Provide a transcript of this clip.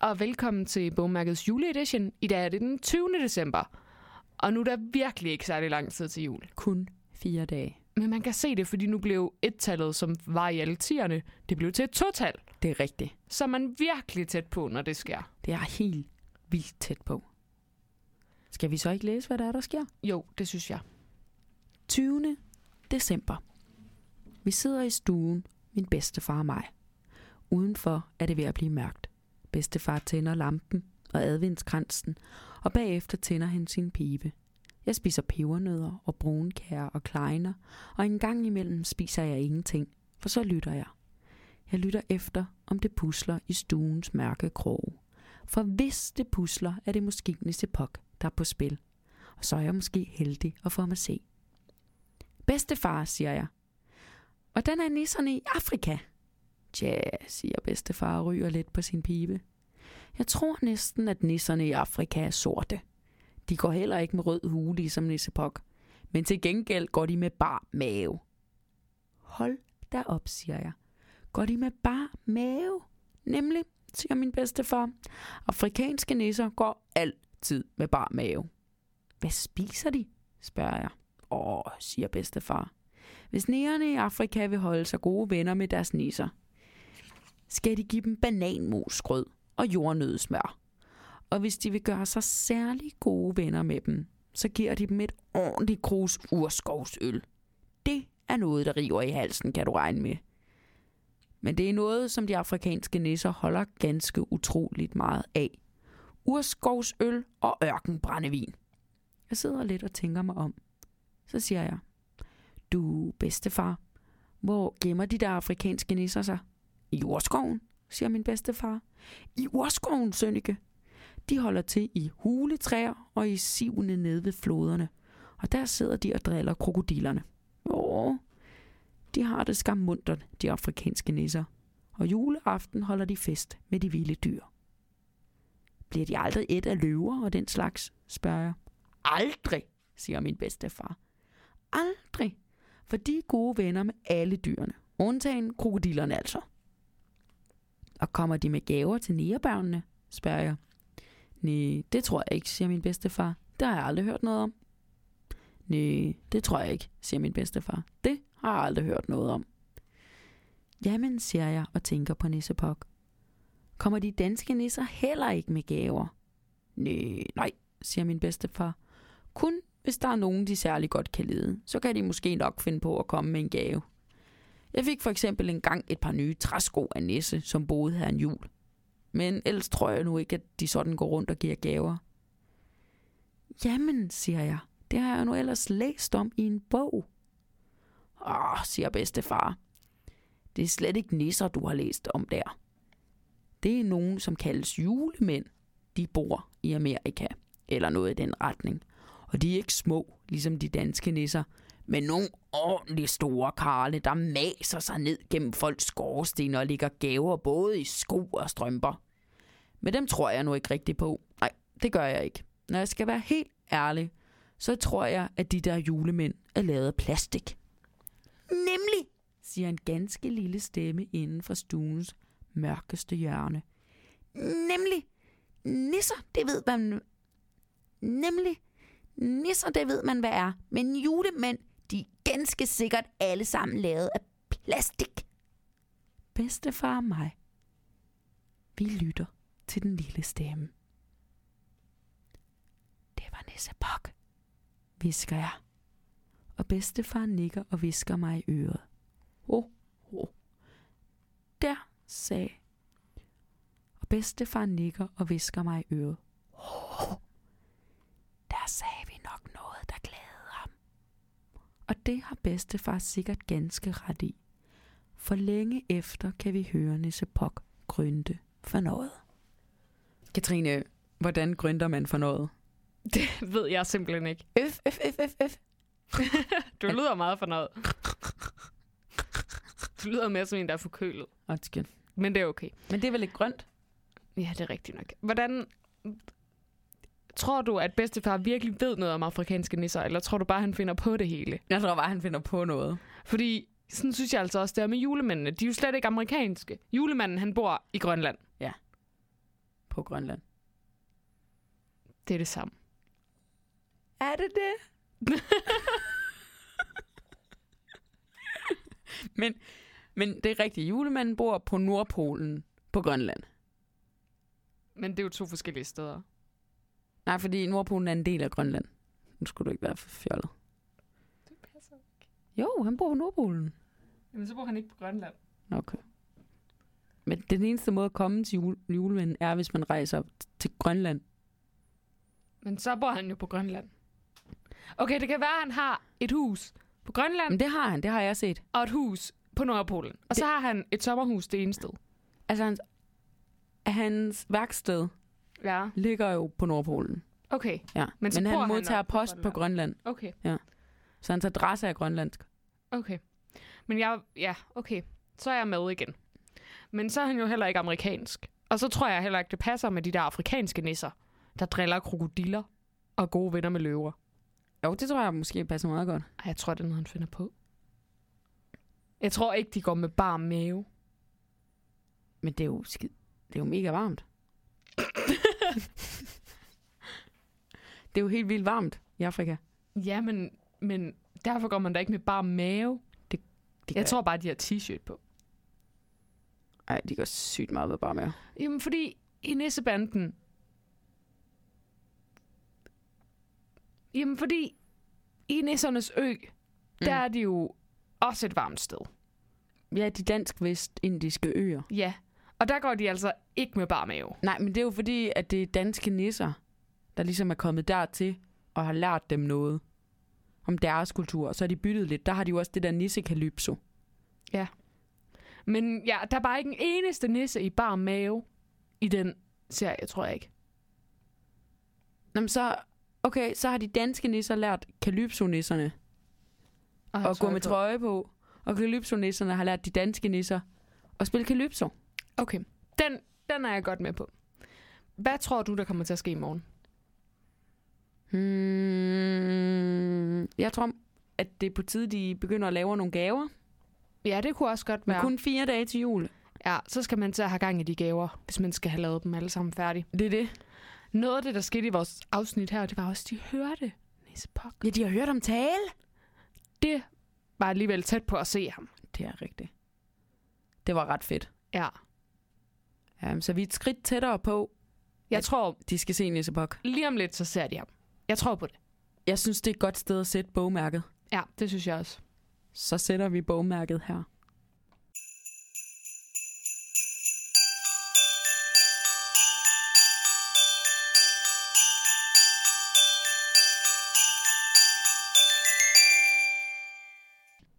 og velkommen til Bogmærkets juleedition. I dag er det den 20. december, og nu er der virkelig ikke særlig lang tid til jul. Kun fire dage. Men man kan se det, fordi nu blev et-tallet, som var i alle tierne, det blev til et total. Det er rigtigt. Så er man virkelig tæt på, når det sker. Det er helt vildt tæt på. Skal vi så ikke læse, hvad der er, der sker? Jo, det synes jeg. 20. december. Vi sidder i stuen, min bedstefar og mig. Udenfor er det ved at blive mørkt. Bedstefar tænder lampen og adventskransen, og bagefter tænder han sin pibe. Jeg spiser pebernødder og brunkær og kleiner, og en gang imellem spiser jeg ingenting, for så lytter jeg. Jeg lytter efter, om det pusler i stuens mørke krog. For hvis det pusler, er det måske Nissepok, der er på spil. Og så er jeg måske heldig at få mig se. Bedstefar, siger jeg. Hvordan er nisserne i Afrika? Tja, siger bedstefar og ryger lidt på sin pibe. Jeg tror næsten, at nisserne i Afrika er sorte. De går heller ikke med rød hue, ligesom Nissepok. Men til gengæld går de med bar mave. Hold da op, siger jeg. Går de med bar mave? Nemlig, siger min bedstefar. Afrikanske nisser går altid med bar mave. Hvad spiser de? spørger jeg. Åh, siger bedstefar. Hvis nærerne i Afrika vil holde sig gode venner med deres nisser, skal de give dem bananmosgrød og jordnødsmør. Og hvis de vil gøre sig særlig gode venner med dem, så giver de dem et ordentligt krus urskovsøl. Det er noget, der river i halsen, kan du regne med. Men det er noget, som de afrikanske nisser holder ganske utroligt meget af. Urskovsøl og ørkenbrændevin. Jeg sidder lidt og tænker mig om. Så siger jeg, du bedstefar, hvor gemmer de der afrikanske nisser sig? I urskoven, siger min bedstefar. I urskoven, Sønneke. De holder til i huletræer og i sivene nede ved floderne. Og der sidder de og driller krokodillerne. Åh, de har det skammuntert, de afrikanske nisser. Og juleaften holder de fest med de vilde dyr. Bliver de aldrig et af løver og den slags, spørger jeg. Aldrig, siger min bedstefar. Aldrig, for de er gode venner med alle dyrene. Undtagen krokodillerne altså. Og kommer de med gaver til nærebørnene, spørger jeg. Nej, det tror jeg ikke, siger min bedstefar. Det har jeg aldrig hørt noget om. Nej, det tror jeg ikke, siger min bedstefar. Det har jeg aldrig hørt noget om. Jamen, siger jeg og tænker på Nissepok. Kommer de danske nisser heller ikke med gaver? Nej, nej, siger min bedstefar. Kun hvis der er nogen, de særlig godt kan lide, så kan de måske nok finde på at komme med en gave. Jeg fik for eksempel engang et par nye træsko af Nisse, som boede her en jul. Men ellers tror jeg nu ikke, at de sådan går rundt og giver gaver. Jamen, siger jeg, det har jeg nu ellers læst om i en bog. Åh, siger bedstefar. Det er slet ikke nisser, du har læst om der. Det er nogen, som kaldes julemænd. De bor i Amerika, eller noget i den retning. Og de er ikke små, ligesom de danske nisser, med nogle ordentligt store karle, der maser sig ned gennem folks skorsten og ligger gaver både i sko og strømper. Men dem tror jeg nu ikke rigtigt på. Nej, det gør jeg ikke. Når jeg skal være helt ærlig, så tror jeg, at de der julemænd er lavet af plastik. Nemlig, siger en ganske lille stemme inden for stuens mørkeste hjørne. Nemlig, nisser, det ved man. Nemlig, nisser, det ved man, hvad er. Men julemænd, ganske sikkert alle sammen lavet af plastik. Bedstefar og mig, vi lytter til den lille stemme. Det var Nisse Bok, visker jeg. Og bedstefar nikker og visker mig i øret. Ho, ho. Der sagde. Og bedstefar nikker og visker mig i øret. Ho, Der sagde vi nok noget, der glædede ham. Og det har bedstefar sikkert ganske ret i. For længe efter kan vi høre Nisse Pok grønte for noget. Katrine, hvordan grønter man for noget? Det ved jeg simpelthen ikke. F, F, F, F, F. Du lyder meget for noget. Du lyder mere som en, der er forkølet. Undskyld. Men det er okay. Men det er vel ikke grønt? Ja, det er rigtigt nok. Hvordan... Tror du, at bedstefar virkelig ved noget om afrikanske nisser, eller tror du bare, han finder på det hele? Jeg tror bare, han finder på noget. Fordi sådan synes jeg altså også, det er med julemændene. De er jo slet ikke amerikanske. Julemanden, han bor i Grønland. på Grønland. Det er det samme. Er det det? men, men det er rigtigt. Julemanden bor på Nordpolen på Grønland. Men det er jo to forskellige steder. Nej, fordi Nordpolen er en del af Grønland. Nu skulle du ikke være for fjollet. Det passer ikke. Jo, han bor på Nordpolen. Jamen, så bor han ikke på Grønland. Okay. Men den eneste måde at komme til jule, julemanden er, hvis man rejser til Grønland. Men så bor han jo på Grønland. Okay, det kan være, at han har et hus på Grønland Men det har han, det har jeg set. og et hus på Nordpolen. Og så har han et sommerhus det ene sted. Altså, hans, hans værksted Ja. ligger jo på Nordpolen. Okay. Ja. Men Men, han han modtager nok på post på Grønland, Okay. så hans adresse er grønlandsk. Okay. Men jeg, ja, okay. Så er jeg med igen. Men så er han jo heller ikke amerikansk. Og så tror jeg heller ikke, det passer med de der afrikanske nisser, der driller krokodiller og gode venner med løver. Jo, det tror jeg måske passer meget godt. Ej, jeg tror, det er noget, han finder på. Jeg tror ikke, de går med bar mave. Men det er jo, skid, det er jo mega varmt. det er jo helt vildt varmt i Afrika. Ja, men, men derfor går man da ikke med bar mave. Det Jeg tror bare, de har t-shirt på. Ej, de går sygt meget ved bare med. Jamen, fordi i Nissebanden... Jamen, fordi i Nissernes Ø, mm. der er det jo også et varmt sted. Ja, de dansk-vest-indiske øer. Ja, og der går de altså ikke med bar mave. Nej, men det er jo fordi, at det er danske nisser, der ligesom er kommet dertil og har lært dem noget om deres kultur. Og så har de byttet lidt. Der har de jo også det der nissekalypso. Men ja, der er bare ikke en eneste nisse i bar mave i den serie, tror jeg ikke. Nå, men så, okay, så har de danske nisser lært kalypso-nisserne Og at gå med trøje på. Og kalypso-nisserne har lært de danske nisser at spille kalypso. Okay, den, den er jeg godt med på. Hvad tror du, der kommer til at ske i morgen? Hmm, jeg tror, at det er på tide, de begynder at lave nogle gaver. Ja, det kunne også godt Men være. kun fire dage til jul. Ja, så skal man til at have gang i de gaver, hvis man skal have lavet dem alle sammen færdige. Det er det. Noget af det, der skete i vores afsnit her, det var også, at de hørte Nisse Pok. Ja, de har hørt om tale. Det var alligevel tæt på at se ham. Det er rigtigt. Det var ret fedt. Ja. Ja, så vi er et skridt tættere på, Jeg At- tror, de skal se Nissebok. lige om lidt, så ser de ham. Jeg tror på det. Jeg synes, det er et godt sted at sætte bogmærket. Ja, det synes jeg også. Så sætter vi bogmærket her.